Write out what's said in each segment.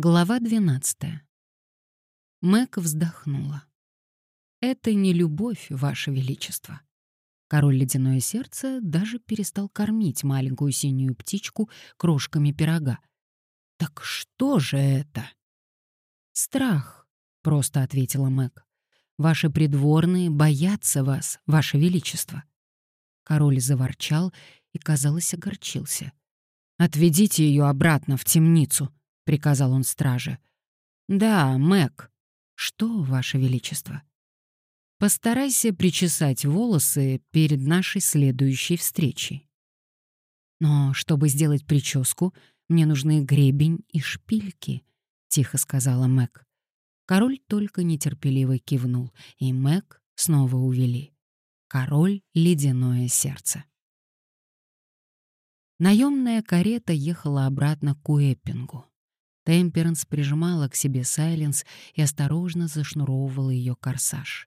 Глава 12. Мэг вздохнула. «Это не любовь, Ваше Величество». Король Ледяное Сердце даже перестал кормить маленькую синюю птичку крошками пирога. «Так что же это?» «Страх», — просто ответила Мэг. «Ваши придворные боятся вас, Ваше Величество». Король заворчал и, казалось, огорчился. «Отведите ее обратно в темницу», приказал он страже. Да, Мэг. Что, ваше величество? Постарайся причесать волосы перед нашей следующей встречей. Но чтобы сделать прическу, мне нужны гребень и шпильки, тихо сказала Мэг. Король только нетерпеливо кивнул, и Мэг снова увели. Король — ледяное сердце. Наемная карета ехала обратно к Уэппингу. Темперанс прижимала к себе Сайленс и осторожно зашнуровывала ее корсаж.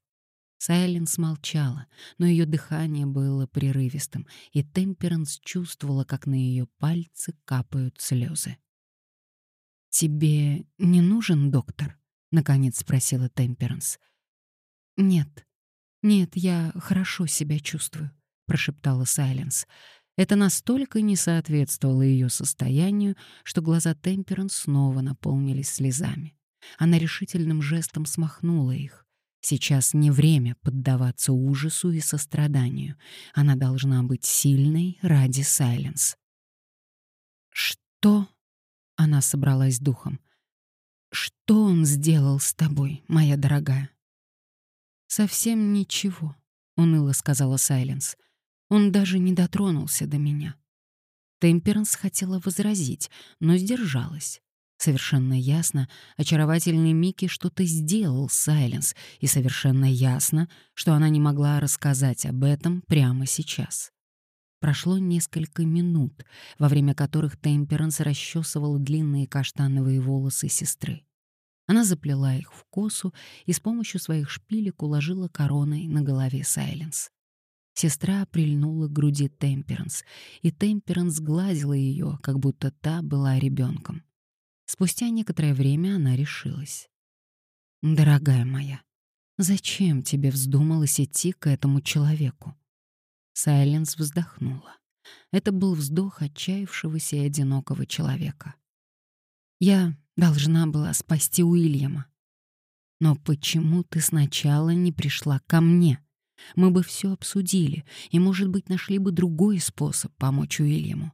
Сайленс молчала, но ее дыхание было прерывистым, и Темперанс чувствовала, как на ее пальцы капают слезы. «Тебе не нужен доктор?» — наконец спросила Темперанс. «Нет, нет, я хорошо себя чувствую», — прошептала Сайленс. Это настолько не соответствовало ее состоянию, что глаза Темперанс снова наполнились слезами. Она решительным жестом смахнула их. Сейчас не время поддаваться ужасу и состраданию. Она должна быть сильной ради Сайленс. «Что?» — она собралась духом. «Что он сделал с тобой, моя дорогая?» «Совсем ничего», — уныло сказала Сайленс. Он даже не дотронулся до меня. Темперанс хотела возразить, но сдержалась. Совершенно ясно, очаровательный Микки что-то сделал Сайленс, и совершенно ясно, что она не могла рассказать об этом прямо сейчас. Прошло несколько минут, во время которых Темперанс расчесывала длинные каштановые волосы сестры. Она заплела их в косу и с помощью своих шпилек уложила короной на голове Сайленс. Сестра прильнула к груди Темперанс, и Темперанс гладила ее, как будто та была ребенком. Спустя некоторое время она решилась. «Дорогая моя, зачем тебе вздумалось идти к этому человеку?» Сайленс вздохнула. Это был вздох отчаявшегося и одинокого человека. «Я должна была спасти Уильяма. Но почему ты сначала не пришла ко мне?» Мы бы все обсудили и, может быть, нашли бы другой способ помочь Уильяму.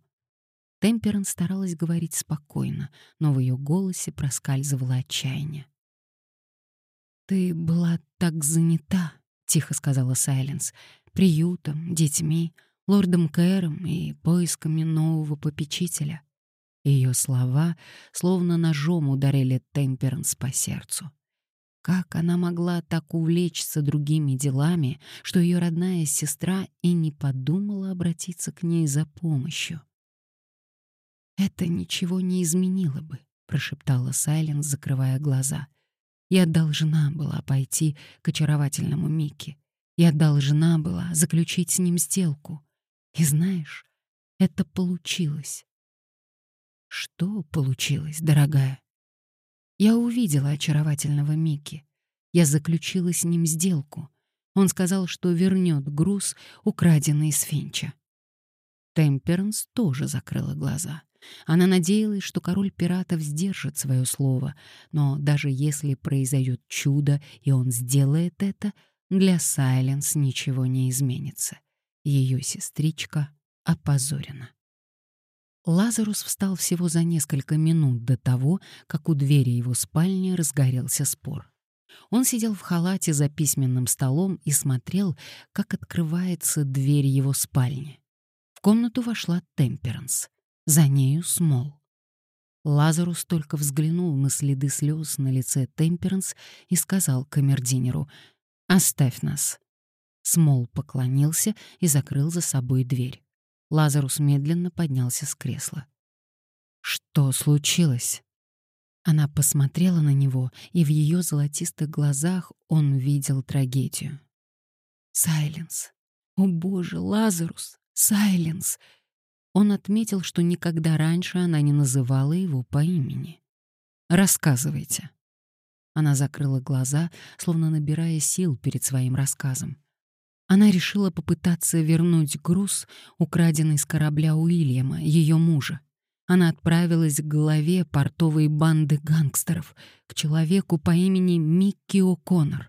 Темперан старалась говорить спокойно, но в ее голосе проскальзывало отчаяние. «Ты была так занята», — тихо сказала Сайленс, «приютом, детьми, лордом Кэром и поисками нового попечителя». Ее слова словно ножом ударили Темперанс по сердцу. Как она могла так увлечься другими делами, что ее родная сестра и не подумала обратиться к ней за помощью? «Это ничего не изменило бы», — прошептала Сайленс, закрывая глаза. «Я должна была пойти к очаровательному Микки. Я должна была заключить с ним сделку. И знаешь, это получилось». «Что получилось, дорогая?» Я увидела очаровательного Микки. Я заключила с ним сделку. Он сказал, что вернет груз, украденный с Финча. Темперанс тоже закрыла глаза. Она надеялась, что король пиратов сдержит свое слово, но даже если произойдет чудо, и он сделает это, для Сайленс ничего не изменится. Ее сестричка опозорена. Лазарус встал всего за несколько минут до того, как у двери его спальни разгорелся спор. Он сидел в халате за письменным столом и смотрел, как открывается дверь его спальни. В комнату вошла Темперанс. За нею Смол. Лазарус только взглянул на следы слез на лице Темперанс и сказал камердинеру «Оставь нас». Смол поклонился и закрыл за собой дверь. Лазарус медленно поднялся с кресла. «Что случилось?» Она посмотрела на него, и в ее золотистых глазах он видел трагедию. «Сайленс! О боже, Лазарус! Сайленс!» Он отметил, что никогда раньше она не называла его по имени. Рассказывайте». Она закрыла глаза, словно набирая сил перед своим рассказом. Она решила попытаться вернуть груз, украденный с корабля Уильяма, ее мужа. Она отправилась к главе портовой банды гангстеров, к человеку по имени Микки О'Коннор.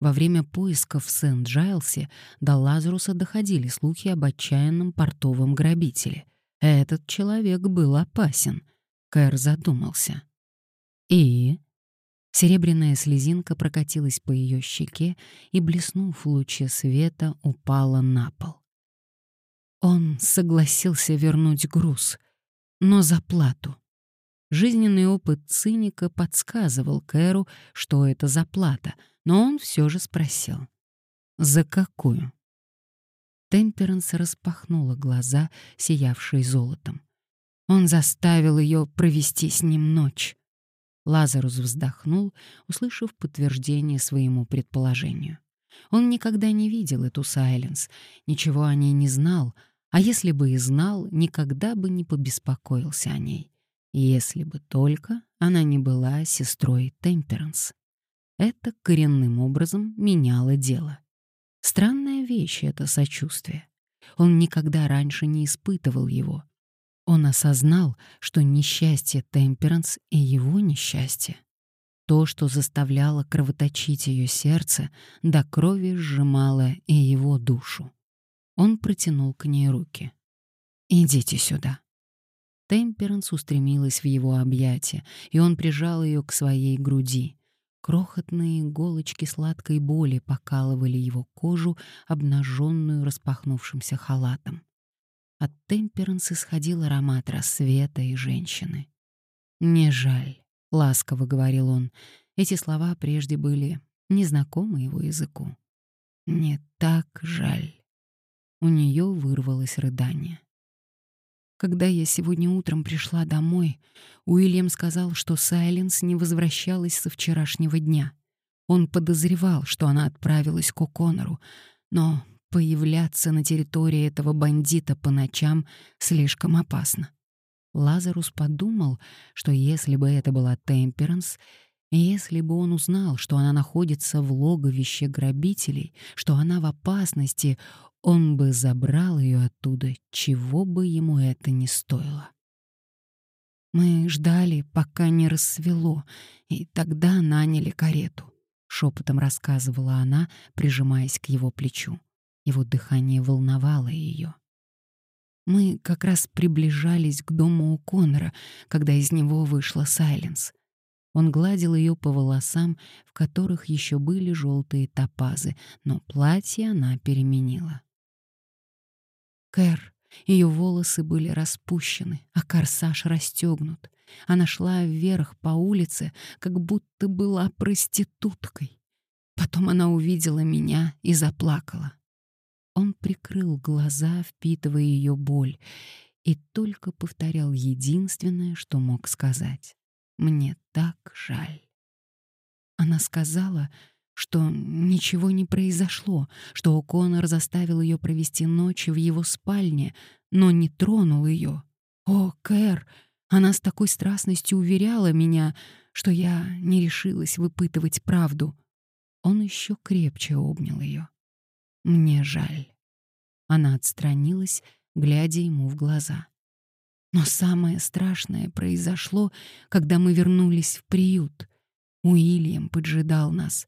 Во время поисков в Сент-Джайлсе до Лазаруса доходили слухи об отчаянном портовом грабителе. Этот человек был опасен. Кэр задумался. И Серебряная слезинка прокатилась по ее щеке и, блеснув в луче света, упала на пол. Он согласился вернуть груз, но за плату. Жизненный опыт циника подсказывал Кэру, что это за плата, но он все же спросил. «За какую?» Темперанс распахнула глаза, сиявшие золотом. Он заставил ее провести с ним ночь. Лазарус вздохнул, услышав подтверждение своему предположению. Он никогда не видел эту Сайленс, ничего о ней не знал, а если бы и знал, никогда бы не побеспокоился о ней. Если бы только она не была сестрой Темперанс. Это коренным образом меняло дело. Странная вещь — это сочувствие. Он никогда раньше не испытывал его, он осознал, что несчастье Темперанс и его несчастье. То, что заставляло кровоточить ее сердце, до крови сжимало и его душу. Он протянул к ней руки. «Идите сюда». Темперанс устремилась в его объятия, и он прижал ее к своей груди. Крохотные иголочки сладкой боли покалывали его кожу, обнаженную распахнувшимся халатом. От Темперанс исходил аромат рассвета и женщины. «Не жаль», — ласково говорил он. Эти слова прежде были незнакомы его языку. «Не так жаль». У нее вырвалось рыдание. Когда я сегодня утром пришла домой, Уильям сказал, что Сайленс не возвращалась со вчерашнего дня. Он подозревал, что она отправилась к О'Коннору, но Появляться на территории этого бандита по ночам слишком опасно. Лазарус подумал, что если бы это была Темперанс, если бы он узнал, что она находится в логовище грабителей, что она в опасности, он бы забрал ее оттуда, чего бы ему это ни стоило. Мы ждали, пока не рассвело, и тогда наняли карету, шепотом рассказывала она, прижимаясь к его плечу. Его дыхание волновало ее. Мы как раз приближались к дому у Конора, когда из него вышла Сайленс. Он гладил ее по волосам, в которых еще были желтые топазы, но платье она переменила. Кэр, ее волосы были распущены, а корсаж расстегнут. Она шла вверх по улице, как будто была проституткой. Потом она увидела меня и заплакала. Он прикрыл глаза, впитывая ее боль, и только повторял единственное, что мог сказать. «Мне так жаль». Она сказала, что ничего не произошло, что О'Коннор заставил ее провести ночь в его спальне, но не тронул ее. «О, Кэр!» Она с такой страстностью уверяла меня, что я не решилась выпытывать правду. Он еще крепче обнял ее. Мне жаль. Она отстранилась, глядя ему в глаза. Но самое страшное произошло, когда мы вернулись в приют. Уильям поджидал нас.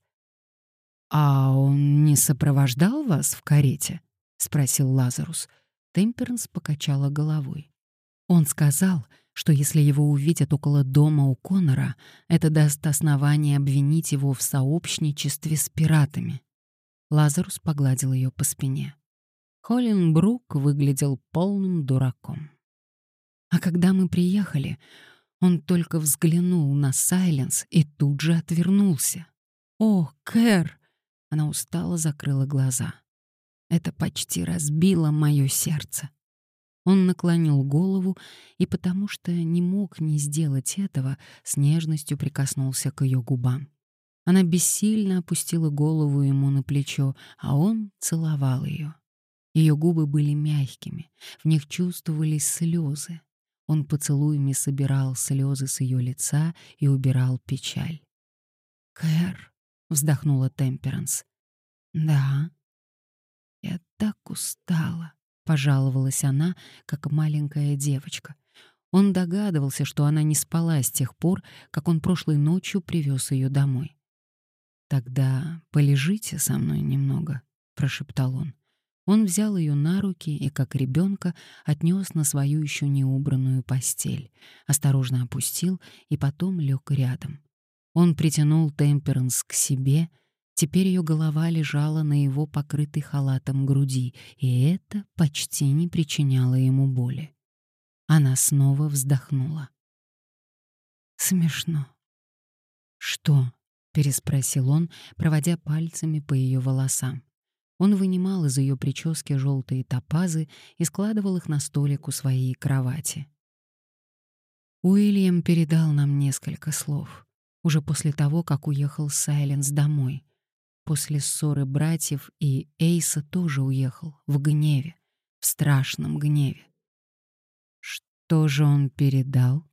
«А он не сопровождал вас в карете?» — спросил Лазарус. Темперанс покачала головой. Он сказал, что если его увидят около дома у Конора, это даст основание обвинить его в сообщничестве с пиратами. Лазарус погладил ее по спине. Холлин Брук выглядел полным дураком. А когда мы приехали, он только взглянул на Сайленс и тут же отвернулся. «О, Кэр!» Она устало закрыла глаза. Это почти разбило мое сердце. Он наклонил голову и, потому что не мог не сделать этого, с нежностью прикоснулся к ее губам. Она бессильно опустила голову ему на плечо, а он целовал ее. Ее губы были мягкими, в них чувствовались слезы. Он поцелуями собирал слезы с ее лица и убирал печаль. «Кэр», — вздохнула Темперанс. «Да». «Я так устала», — пожаловалась она, как маленькая девочка. Он догадывался, что она не спала с тех пор, как он прошлой ночью привез ее домой. «Тогда полежите со мной немного», — прошептал он. Он взял ее на руки и, как ребенка, отнес на свою еще неубранную постель, осторожно опустил и потом лег рядом. Он притянул Темперанс к себе, теперь ее голова лежала на его покрытой халатом груди, и это почти не причиняло ему боли. Она снова вздохнула. «Смешно». «Что?» — переспросил он, проводя пальцами по ее волосам. Он вынимал из ее прически желтые топазы и складывал их на столик у своей кровати. Уильям передал нам несколько слов, уже после того, как уехал Сайленс домой. После ссоры братьев и Эйса тоже уехал, в гневе, в страшном гневе. Что же он передал?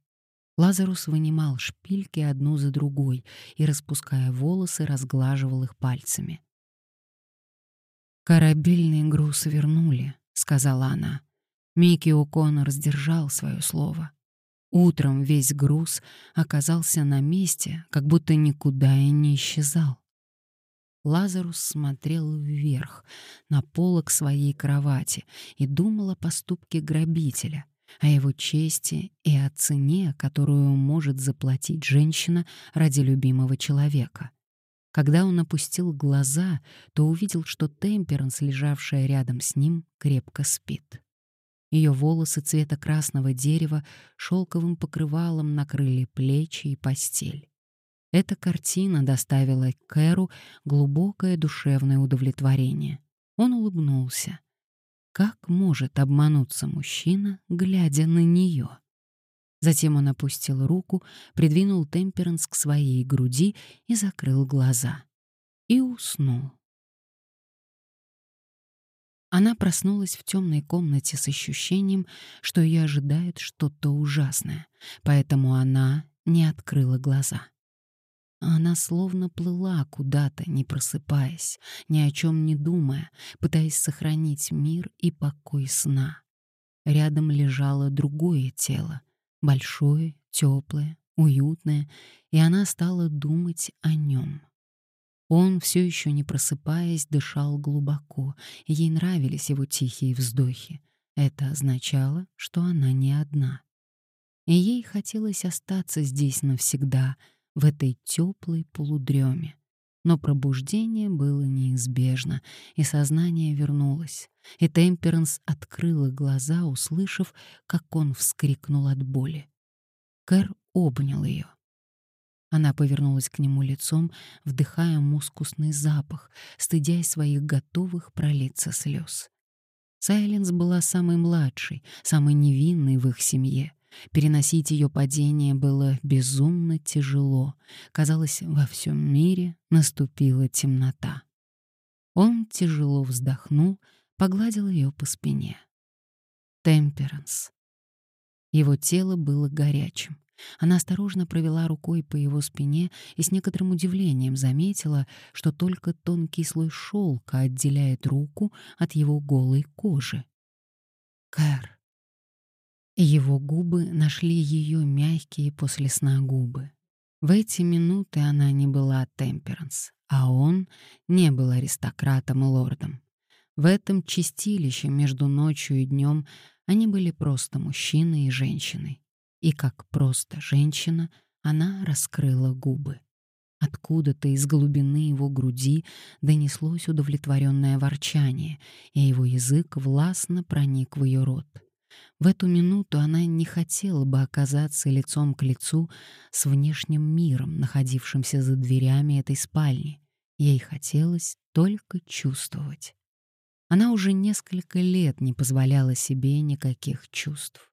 Лазарус вынимал шпильки одну за другой и, распуская волосы, разглаживал их пальцами. «Корабельный груз вернули», — сказала она. Микки О'Коннор сдержал свое слово. Утром весь груз оказался на месте, как будто никуда и не исчезал. Лазарус смотрел вверх, на полок своей кровати, и думал о поступке грабителя, о его чести и о цене, которую может заплатить женщина ради любимого человека. Когда он опустил глаза, то увидел, что Темперанс, лежавшая рядом с ним, крепко спит. Ее волосы цвета красного дерева шелковым покрывалом накрыли плечи и постель. Эта картина доставила Кэру глубокое душевное удовлетворение. Он улыбнулся. Как может обмануться мужчина, глядя на нее? Затем он опустил руку, придвинул Темперанс к своей груди и закрыл глаза. И уснул. Она проснулась в темной комнате с ощущением, что ее ожидает что-то ужасное, поэтому она не открыла глаза. Она словно плыла куда-то, не просыпаясь, ни о чем не думая, пытаясь сохранить мир и покой сна. Рядом лежало другое тело, большое, теплое, уютное, и она стала думать о нем. Он, все еще не просыпаясь, дышал глубоко, ей нравились его тихие вздохи. Это означало, что она не одна. И ей хотелось остаться здесь навсегда, в этой теплой полудреме. Но пробуждение было неизбежно, и сознание вернулось, и Темперанс открыла глаза, услышав, как он вскрикнул от боли. Кэр обнял ее. Она повернулась к нему лицом, вдыхая мускусный запах, стыдясь своих готовых пролиться слез. Сайленс была самой младшей, самой невинной в их семье. Переносить ее падение было безумно тяжело. Казалось, во всем мире наступила темнота. Он тяжело вздохнул, погладил ее по спине. Темперанс. Его тело было горячим. Она осторожно провела рукой по его спине и с некоторым удивлением заметила, что только тонкий слой шелка отделяет руку от его голой кожи. Кэр. Его губы нашли ее мягкие после сна губы. В эти минуты она не была темперанс, а он не был аристократом и лордом. В этом чистилище между ночью и днем они были просто мужчиной и женщиной. И как просто женщина, она раскрыла губы. Откуда-то из глубины его груди донеслось удовлетворенное ворчание, и его язык властно проник в ее рот. В эту минуту она не хотела бы оказаться лицом к лицу с внешним миром, находившимся за дверями этой спальни. Ей хотелось только чувствовать. Она уже несколько лет не позволяла себе никаких чувств.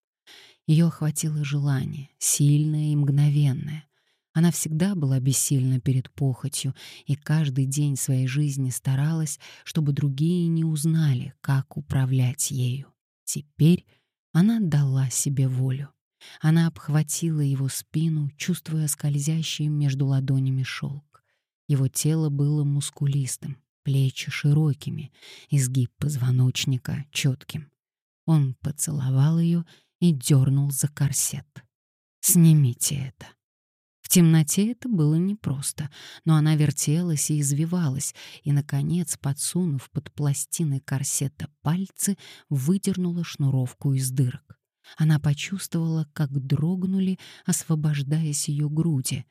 Ее охватило желание, сильное и мгновенное. Она всегда была бессильна перед похотью и каждый день своей жизни старалась, чтобы другие не узнали, как управлять ею. Теперь она дала себе волю. Она обхватила его спину, чувствуя скользящий между ладонями шелк. Его тело было мускулистым, плечи широкими, изгиб позвоночника четким. Он поцеловал ее и дернул за корсет. «Снимите это». Темноте это было непросто, но она вертелась и извивалась, и, наконец, подсунув под пластины корсета пальцы, выдернула шнуровку из дырок. Она почувствовала, как дрогнули, освобождаясь ее груди.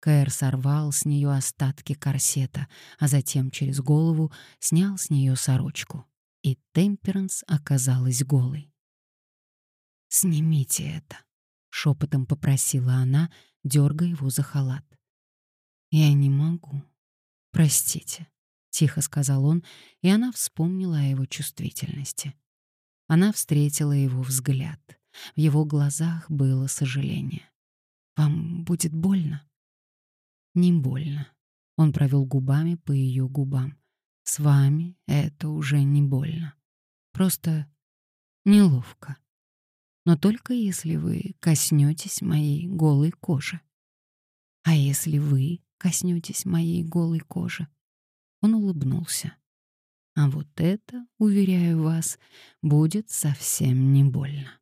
Кэр сорвал с нее остатки корсета, а затем через голову снял с нее сорочку. И Темперанс оказалась голой. «Снимите это», — шепотом попросила она, дергая его за халат. «Я не могу. Простите», — тихо сказал он, и она вспомнила о его чувствительности. Она встретила его взгляд. В его глазах было сожаление. «Вам будет больно?» «Не больно». Он провел губами по ее губам. «С вами это уже не больно. Просто неловко. Но только если вы коснетесь моей голой кожи. А если вы коснетесь моей голой кожи?» Он улыбнулся. А вот это, уверяю вас, будет совсем не больно.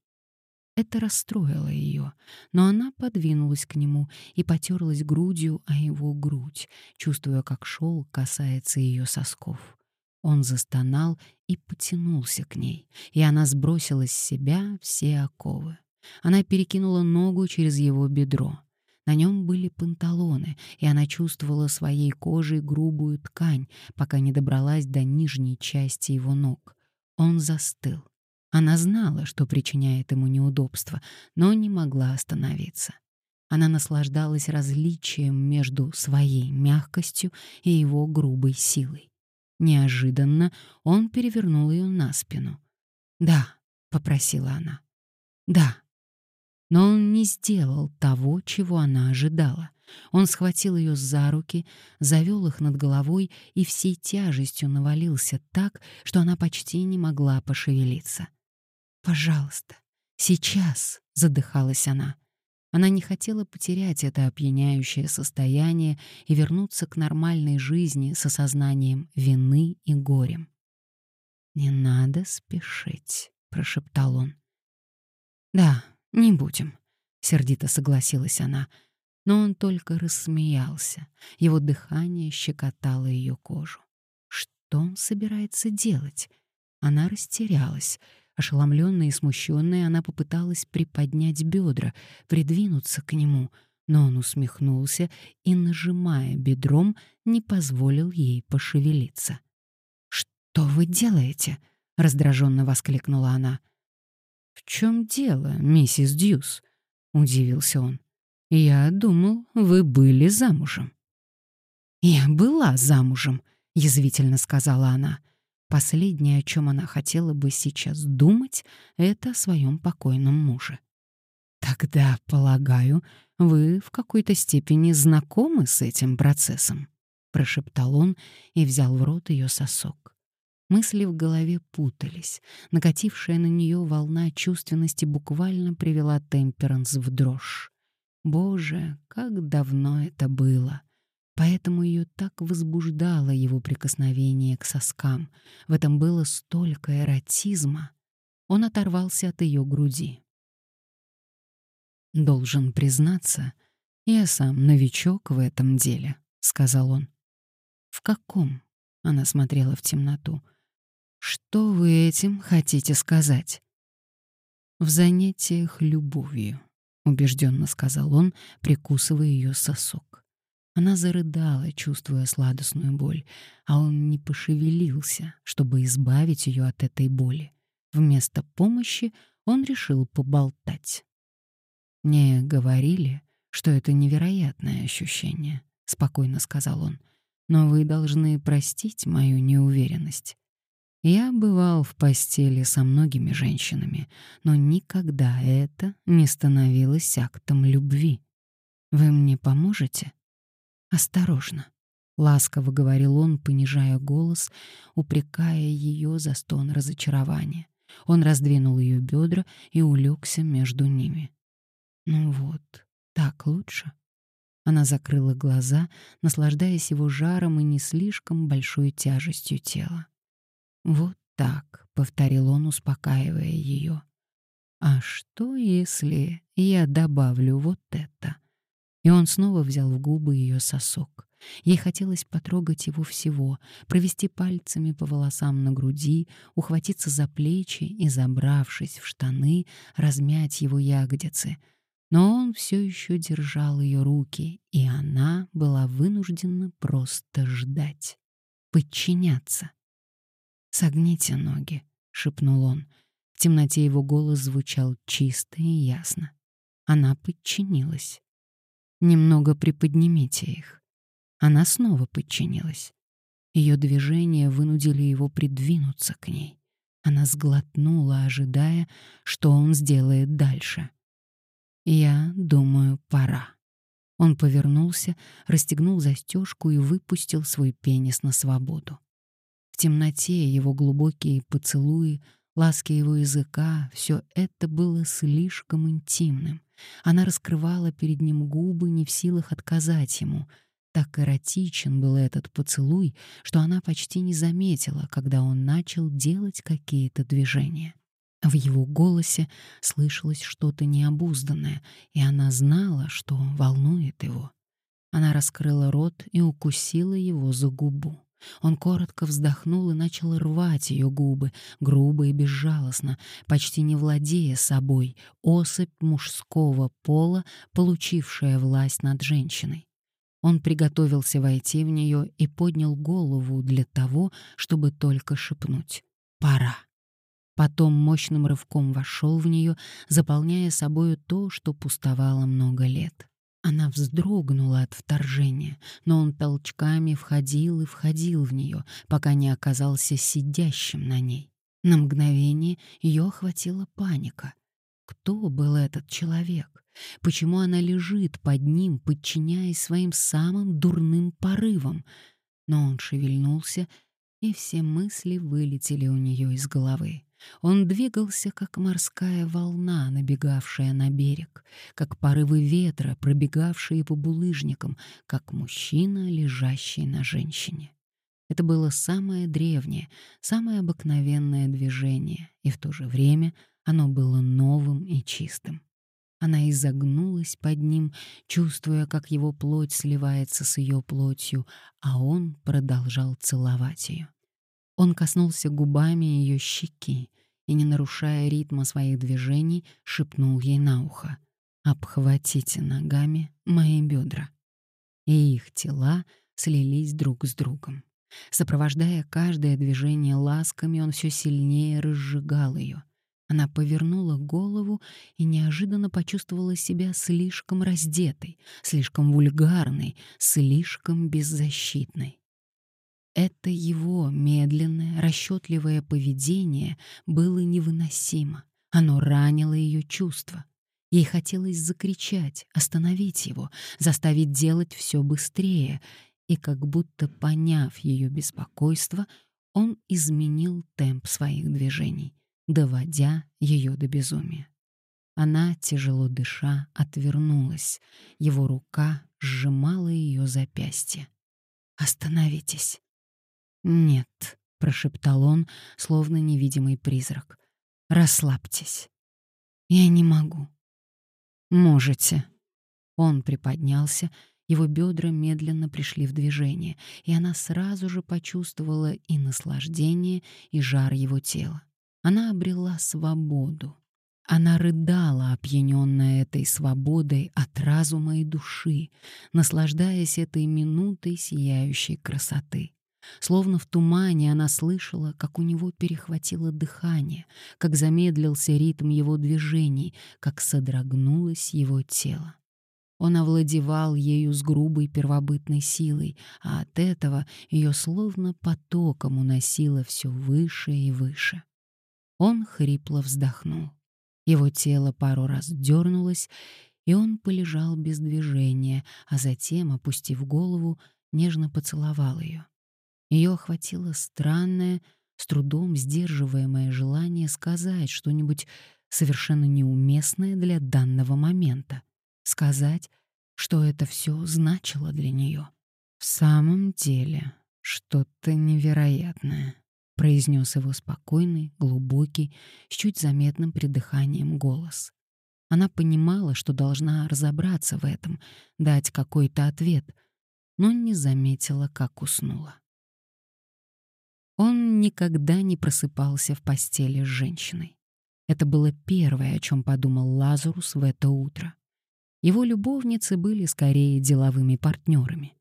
Это расстроило ее, но она подвинулась к нему и потерлась грудью о его грудь, чувствуя, как шелк касается ее сосков. Он застонал и потянулся к ней, и она сбросила с себя все оковы. Она перекинула ногу через его бедро. На нем были панталоны, и она чувствовала своей кожей грубую ткань, пока не добралась до нижней части его ног. Он застыл. Она знала, что причиняет ему неудобства, но не могла остановиться. Она наслаждалась различием между своей мягкостью и его грубой силой. Неожиданно он перевернул ее на спину. «Да», — попросила она. «Да». Но он не сделал того, чего она ожидала. Он схватил ее за руки, завел их над головой и всей тяжестью навалился так, что она почти не могла пошевелиться. «Пожалуйста, сейчас!» — задыхалась она. Она не хотела потерять это опьяняющее состояние и вернуться к нормальной жизни с осознанием вины и горем. «Не надо спешить», — прошептал он. «Да, не будем», — сердито согласилась она, но он только рассмеялся. Его дыхание щекотало ее кожу. Что он собирается делать? Она растерялась. Ошеломленная и смущенная, она попыталась приподнять бедра, придвинуться к нему, но он усмехнулся и, нажимая бедром, не позволил ей пошевелиться. «Что вы делаете?» — раздраженно воскликнула она. «В чем дело, миссис Дьюс?» — удивился он. «Я думал, вы были замужем». «Я была замужем», — язвительно сказала она. Последнее, о чем она хотела бы сейчас думать, это о своем покойном муже. Тогда, полагаю, вы в какой-то степени знакомы с этим процессом, прошептал он и взял в рот ее сосок. Мысли в голове путались. Накатившая на нее волна чувственности буквально привела Темперанс в дрожь. Боже, как давно это было! Поэтому ее так возбуждало его прикосновение к соскам. В этом было столько эротизма. Он оторвался от ее груди. «Должен признаться, я сам новичок в этом деле», — сказал он. «В каком?» — она смотрела в темноту. «Что вы этим хотите сказать?» «В занятиях любовью», — убежденно сказал он, прикусывая ее сосок. Она зарыдала, чувствуя сладостную боль, а он не пошевелился, чтобы избавить ее от этой боли. Вместо помощи он решил поболтать. «Мне говорили, что это невероятное ощущение», — спокойно сказал он. «Но вы должны простить мою неуверенность. Я бывал в постели со многими женщинами, но никогда это не становилось актом любви. Вы мне поможете?» «Осторожно», — ласково говорил он, понижая голос, упрекая ее за стон разочарования. Он раздвинул ее бедра и улегся между ними. Ну вот, так лучше. Она закрыла глаза, наслаждаясь его жаром и не слишком большой тяжестью тела. «Вот так», — повторил он, успокаивая ее. «А что, если я добавлю вот это?» И он снова взял в губы ее сосок. Ей хотелось потрогать его всего, провести пальцами по волосам на груди, ухватиться за плечи и, забравшись в штаны, размять его ягодицы — но он все еще держал ее руки, и она была вынуждена просто ждать, подчиняться. «Согните ноги», — шепнул он. В темноте его голос звучал чисто и ясно. Она подчинилась. «Немного приподнимите их». Она снова подчинилась. Ее движения вынудили его придвинуться к ней. Она сглотнула, ожидая, что он сделает дальше. «Я думаю, пора». Он повернулся, расстегнул застежку и выпустил свой пенис на свободу. В темноте его глубокие поцелуи, ласки его языка — все это было слишком интимным. Она раскрывала перед ним губы, не в силах отказать ему. Так эротичен был этот поцелуй, что она почти не заметила, когда он начал делать какие-то движения. В его голосе слышалось что-то необузданное, и она знала, что волнует его. Она раскрыла рот и укусила его за губу. Он коротко вздохнул и начал рвать ее губы, грубо и безжалостно, почти не владея собой, особь мужского пола, получившая власть над женщиной. Он приготовился войти в нее и поднял голову для того, чтобы только шепнуть «Пора». Потом мощным рывком вошел в нее, заполняя собою то, что пустовало много лет. Она вздрогнула от вторжения, но он толчками входил и входил в нее, пока не оказался сидящим на ней. На мгновение ее охватила паника. Кто был этот человек? Почему она лежит под ним, подчиняясь своим самым дурным порывам? Но он шевельнулся, и все мысли вылетели у нее из головы. Он двигался, как морская волна, набегавшая на берег, как порывы ветра, пробегавшие по булыжникам, как мужчина, лежащий на женщине. Это было самое древнее, самое обыкновенное движение, и в то же время оно было новым и чистым. Она изогнулась под ним, чувствуя, как его плоть сливается с ее плотью, а он продолжал целовать ее. Он коснулся губами ее щеки и, не нарушая ритма своих движений, шепнул ей на ухо «Обхватите ногами мои бедра». И их тела слились друг с другом. Сопровождая каждое движение ласками, он все сильнее разжигал ее. Она повернула голову и неожиданно почувствовала себя слишком раздетой, слишком вульгарной, слишком беззащитной. Это его медленное, расчетливое поведение было невыносимо. Оно ранило ее чувства. Ей хотелось закричать, остановить его, заставить делать все быстрее, и как будто поняв ее беспокойство, он изменил темп своих движений, доводя ее до безумия. Она, тяжело дыша, отвернулась. Его рука сжимала ее запястье. «Остановитесь!» «Нет», — прошептал он, словно невидимый призрак. «Расслабьтесь». «Я не могу». «Можете». Он приподнялся, его бедра медленно пришли в движение, и она сразу же почувствовала и наслаждение, и жар его тела. Она обрела свободу. Она рыдала, опьяненная этой свободой от разума и души, наслаждаясь этой минутой сияющей красоты. Словно в тумане она слышала, как у него перехватило дыхание, как замедлился ритм его движений, как содрогнулось его тело. Он овладевал ею с грубой первобытной силой, а от этого ее словно потоком уносило все выше и выше. Он хрипло вздохнул. Его тело пару раз дернулось, и он полежал без движения, а затем, опустив голову, нежно поцеловал ее. Ее охватило странное, с трудом сдерживаемое желание сказать что-нибудь совершенно неуместное для данного момента, сказать, что это все значило для нее. В самом деле, что-то невероятное, произнес его спокойный, глубокий, с чуть заметным придыханием голос. Она понимала, что должна разобраться в этом, дать какой-то ответ, но не заметила, как уснула. Он никогда не просыпался в постели с женщиной. Это было первое, о чем подумал Лазарус в это утро. Его любовницы были скорее деловыми партнерами.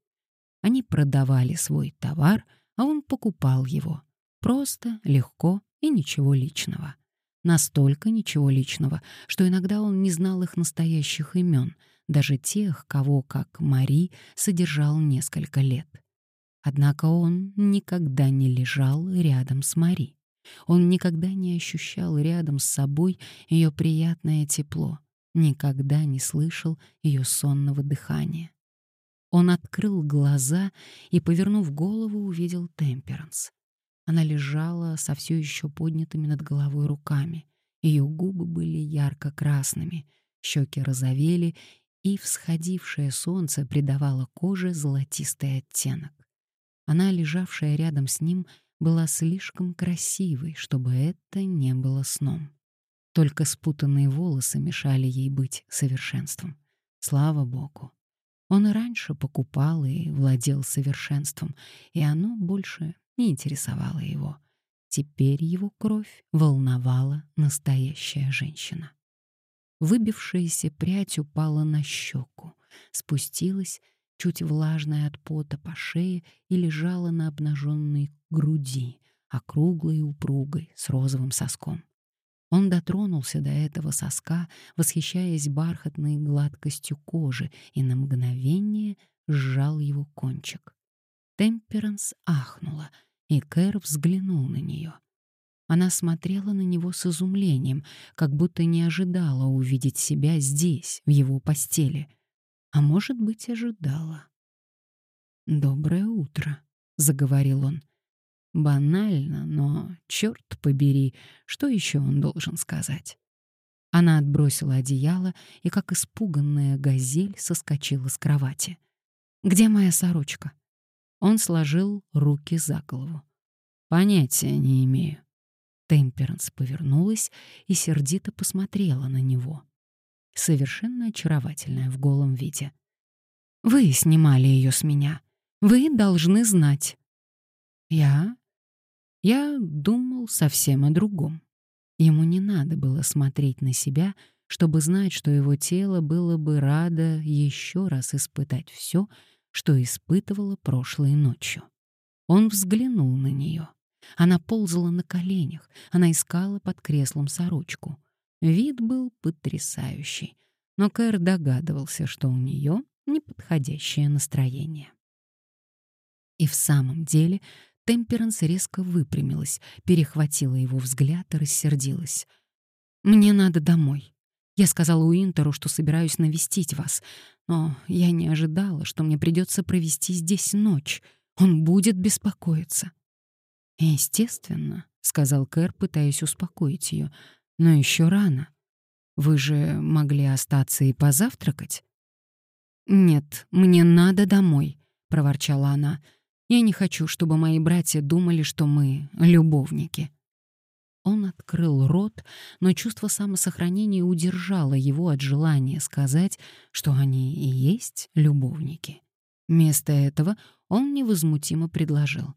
Они продавали свой товар, а он покупал его. Просто, легко и ничего личного. Настолько ничего личного, что иногда он не знал их настоящих имен, даже тех, кого, как Мари, содержал несколько лет. Однако он никогда не лежал рядом с Мари. Он никогда не ощущал рядом с собой ее приятное тепло, никогда не слышал ее сонного дыхания. Он открыл глаза и, повернув голову, увидел Темперанс. Она лежала со все еще поднятыми над головой руками. Ее губы были ярко-красными, щеки розовели, и всходившее солнце придавало коже золотистый оттенок. Она, лежавшая рядом с ним, была слишком красивой, чтобы это не было сном. Только спутанные волосы мешали ей быть совершенством. Слава богу. Он раньше покупал и владел совершенством, и оно больше не интересовало его. Теперь его кровь волновала настоящая женщина. Выбившаяся прядь упала на щеку, спустилась чуть влажная от пота по шее и лежала на обнаженной груди, округлой и упругой, с розовым соском. Он дотронулся до этого соска, восхищаясь бархатной гладкостью кожи, и на мгновение сжал его кончик. Темперанс ахнула, и Кэр взглянул на нее. Она смотрела на него с изумлением, как будто не ожидала увидеть себя здесь, в его постели — а может быть, ожидала. «Доброе утро», — заговорил он. Банально, но, черт побери, что еще он должен сказать? Она отбросила одеяло и, как испуганная газель, соскочила с кровати. «Где моя сорочка?» Он сложил руки за голову. «Понятия не имею». Темперанс повернулась и сердито посмотрела на него совершенно очаровательная в голом виде. «Вы снимали ее с меня. Вы должны знать». «Я? Я думал совсем о другом. Ему не надо было смотреть на себя, чтобы знать, что его тело было бы радо еще раз испытать все, что испытывало прошлой ночью. Он взглянул на нее. Она ползала на коленях, она искала под креслом сорочку. Вид был потрясающий, но Кэр догадывался, что у нее неподходящее настроение. И в самом деле Темперанс резко выпрямилась, перехватила его взгляд и рассердилась. «Мне надо домой. Я сказала Уинтеру, что собираюсь навестить вас, но я не ожидала, что мне придется провести здесь ночь. Он будет беспокоиться». «Естественно», — сказал Кэр, пытаясь успокоить ее, — но еще рано. Вы же могли остаться и позавтракать. Нет, мне надо домой, проворчала она. Я не хочу, чтобы мои братья думали, что мы любовники. Он открыл рот, но чувство самосохранения удержало его от желания сказать, что они и есть любовники. Вместо этого он невозмутимо предложил.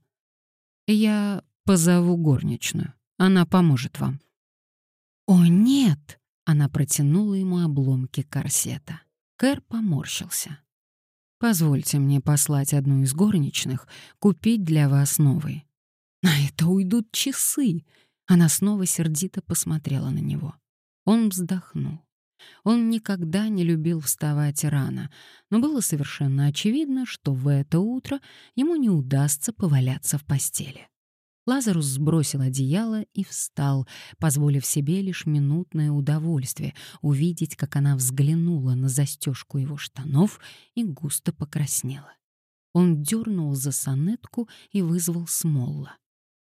«Я позову горничную. Она поможет вам». «О, нет!» — она протянула ему обломки корсета. Кэр поморщился. «Позвольте мне послать одну из горничных купить для вас новый». «На это уйдут часы!» Она снова сердито посмотрела на него. Он вздохнул. Он никогда не любил вставать рано, но было совершенно очевидно, что в это утро ему не удастся поваляться в постели. Лазарус сбросил одеяло и встал, позволив себе лишь минутное удовольствие увидеть, как она взглянула на застежку его штанов и густо покраснела. Он дернул за сонетку и вызвал Смолла.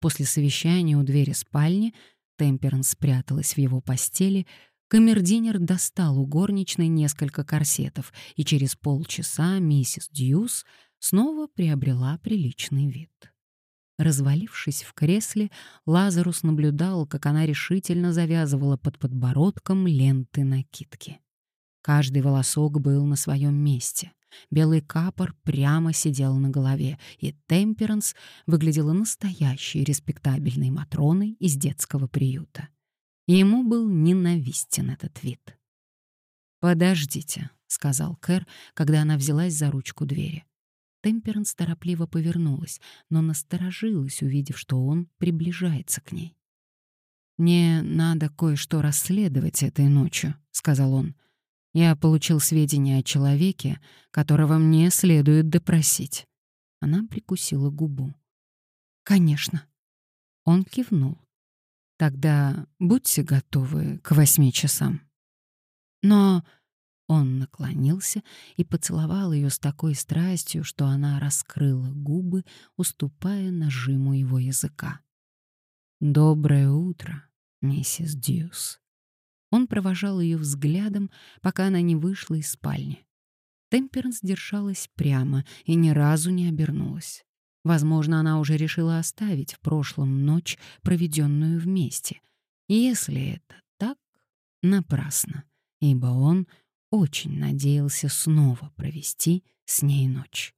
После совещания у двери спальни Темперанс спряталась в его постели, камердинер достал у горничной несколько корсетов, и через полчаса миссис Дьюс снова приобрела приличный вид. Развалившись в кресле, Лазарус наблюдал, как она решительно завязывала под подбородком ленты накидки. Каждый волосок был на своем месте. Белый капор прямо сидел на голове, и Темперанс выглядела настоящей респектабельной Матроной из детского приюта. Ему был ненавистен этот вид. «Подождите», — сказал Кэр, когда она взялась за ручку двери. Темперанс торопливо повернулась, но насторожилась, увидев, что он приближается к ней. «Мне надо кое-что расследовать этой ночью», — сказал он. Я получил сведения о человеке, которого мне следует допросить. Она прикусила губу. Конечно. Он кивнул. Тогда будьте готовы к восьми часам. Но он наклонился и поцеловал ее с такой страстью, что она раскрыла губы, уступая нажиму его языка. «Доброе утро, миссис Дьюс», он провожал ее взглядом, пока она не вышла из спальни. Темперанс держалась прямо и ни разу не обернулась. Возможно, она уже решила оставить в прошлом ночь, проведенную вместе. Если это так, напрасно, ибо он очень надеялся снова провести с ней ночь.